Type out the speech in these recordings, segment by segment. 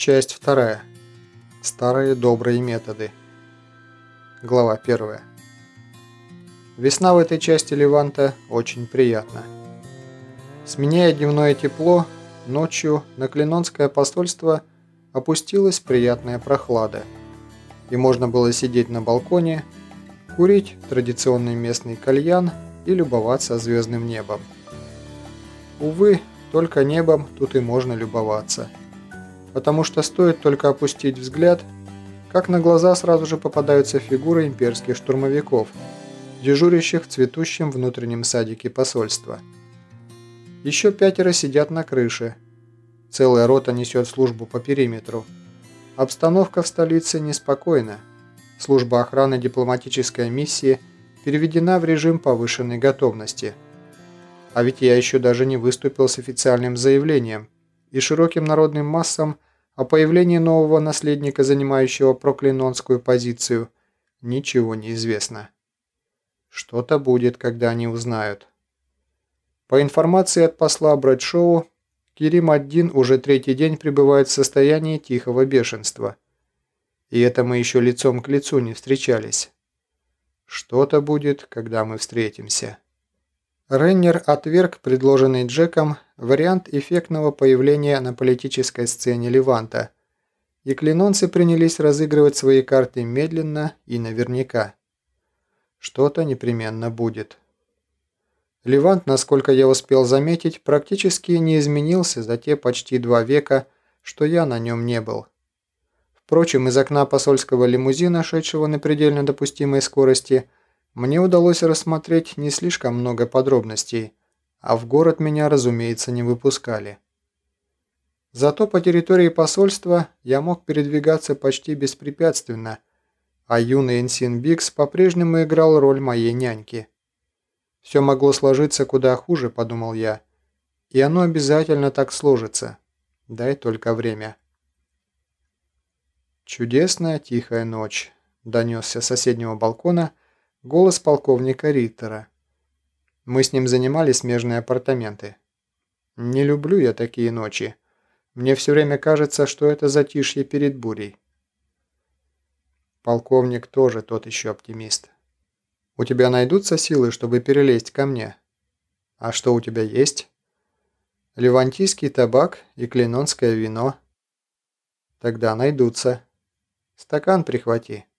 Часть вторая. Старые добрые методы. Глава первая. Весна в этой части Леванта очень приятна. Сменяя дневное тепло, ночью на Клинонское посольство опустилась приятная прохлада, и можно было сидеть на балконе, курить традиционный местный кальян и любоваться звездным небом. Увы, только небом тут и можно любоваться – потому что стоит только опустить взгляд, как на глаза сразу же попадаются фигуры имперских штурмовиков, дежурящих в цветущем внутреннем садике посольства. Еще пятеро сидят на крыше. Целая рота несет службу по периметру. Обстановка в столице неспокойна. Служба охраны дипломатической миссии переведена в режим повышенной готовности. А ведь я еще даже не выступил с официальным заявлением – и широким народным массам о появлении нового наследника, занимающего проклинонскую позицию, ничего не известно. Что-то будет, когда они узнают. По информации от посла Брэдшоу, Кирим Аддин уже третий день пребывает в состоянии тихого бешенства. И это мы еще лицом к лицу не встречались. Что-то будет, когда мы встретимся. Реннер отверг предложенный Джеком вариант эффектного появления на политической сцене Леванта, и клинонцы принялись разыгрывать свои карты медленно и наверняка. Что-то непременно будет. Левант, насколько я успел заметить, практически не изменился за те почти два века, что я на нем не был. Впрочем, из окна посольского лимузина, шедшего на предельно допустимой скорости, мне удалось рассмотреть не слишком много подробностей, а в город меня, разумеется, не выпускали. Зато по территории посольства я мог передвигаться почти беспрепятственно, а юный Энсин Бикс по-прежнему играл роль моей няньки. Все могло сложиться куда хуже, подумал я, и оно обязательно так сложится. Дай только время. Чудесная тихая ночь, донесся с соседнего балкона голос полковника Риттера. Мы с ним занимали смежные апартаменты. Не люблю я такие ночи. Мне все время кажется, что это затишье перед бурей. Полковник тоже тот еще оптимист. У тебя найдутся силы, чтобы перелезть ко мне? А что у тебя есть? Левантийский табак и клинонское вино. Тогда найдутся. Стакан прихвати.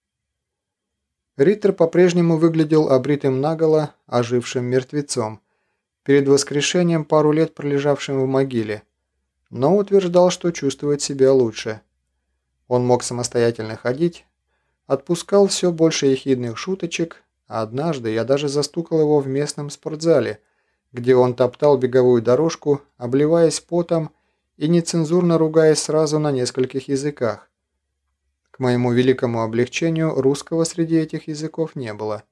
Риттер по-прежнему выглядел обритым наголо, ожившим мертвецом, перед воскрешением пару лет пролежавшим в могиле, но утверждал, что чувствует себя лучше. Он мог самостоятельно ходить, отпускал все больше ехидных шуточек, а однажды я даже застукал его в местном спортзале, где он топтал беговую дорожку, обливаясь потом и нецензурно ругаясь сразу на нескольких языках, моему великому облегчению русского среди этих языков не было.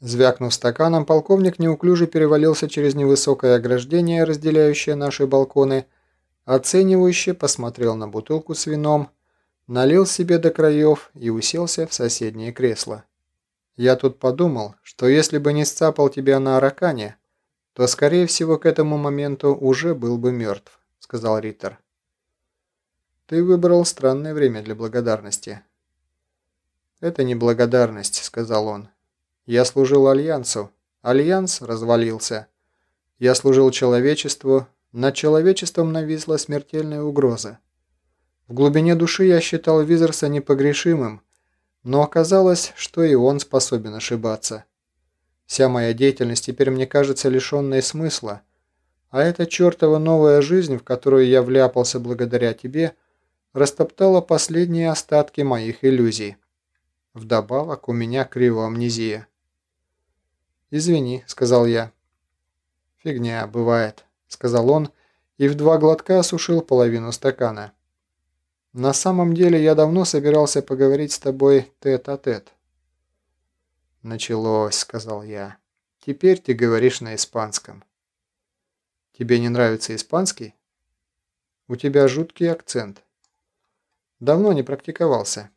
Звякнув стаканом, полковник неуклюже перевалился через невысокое ограждение, разделяющее наши балконы, оценивающе посмотрел на бутылку с вином, налил себе до краев и уселся в соседнее кресло. «Я тут подумал, что если бы не сцапал тебя на Аракане, то, скорее всего, к этому моменту уже был бы мертв», — сказал Риттер. Ты выбрал странное время для благодарности. Это не благодарность, сказал он. Я служил Альянсу. Альянс развалился. Я служил человечеству. Над человечеством нависла смертельная угроза. В глубине души я считал Визерса непогрешимым, но оказалось, что и он способен ошибаться. Вся моя деятельность теперь мне кажется лишенной смысла, а эта чертова новая жизнь, в которую я вляпался благодаря тебе – растоптала последние остатки моих иллюзий. Вдобавок у меня кривоамнезия. «Извини», — сказал я. «Фигня, бывает», — сказал он и в два глотка осушил половину стакана. «На самом деле я давно собирался поговорить с тобой тет-а-тет». -тет. «Началось», — сказал я. «Теперь ты говоришь на испанском». «Тебе не нравится испанский?» «У тебя жуткий акцент». Давно не практиковался.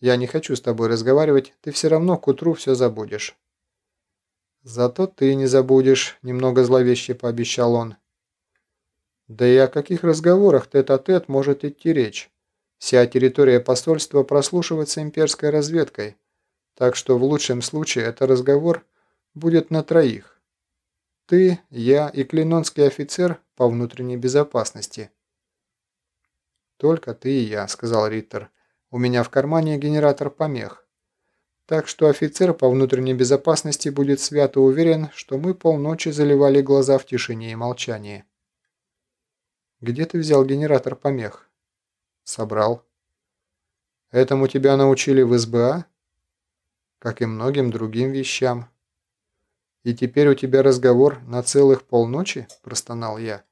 Я не хочу с тобой разговаривать, ты все равно к утру все забудешь. Зато ты не забудешь, немного зловеще пообещал он. Да и о каких разговорах тет-а-тет -тет может идти речь? Вся территория посольства прослушивается имперской разведкой, так что в лучшем случае это разговор будет на троих. Ты, я и клинонский офицер по внутренней безопасности. «Только ты и я», — сказал Риттер. «У меня в кармане генератор помех. Так что офицер по внутренней безопасности будет свято уверен, что мы полночи заливали глаза в тишине и молчании». «Где ты взял генератор помех?» «Собрал». «Этому тебя научили в СБА?» «Как и многим другим вещам». «И теперь у тебя разговор на целых полночи?» – простонал я.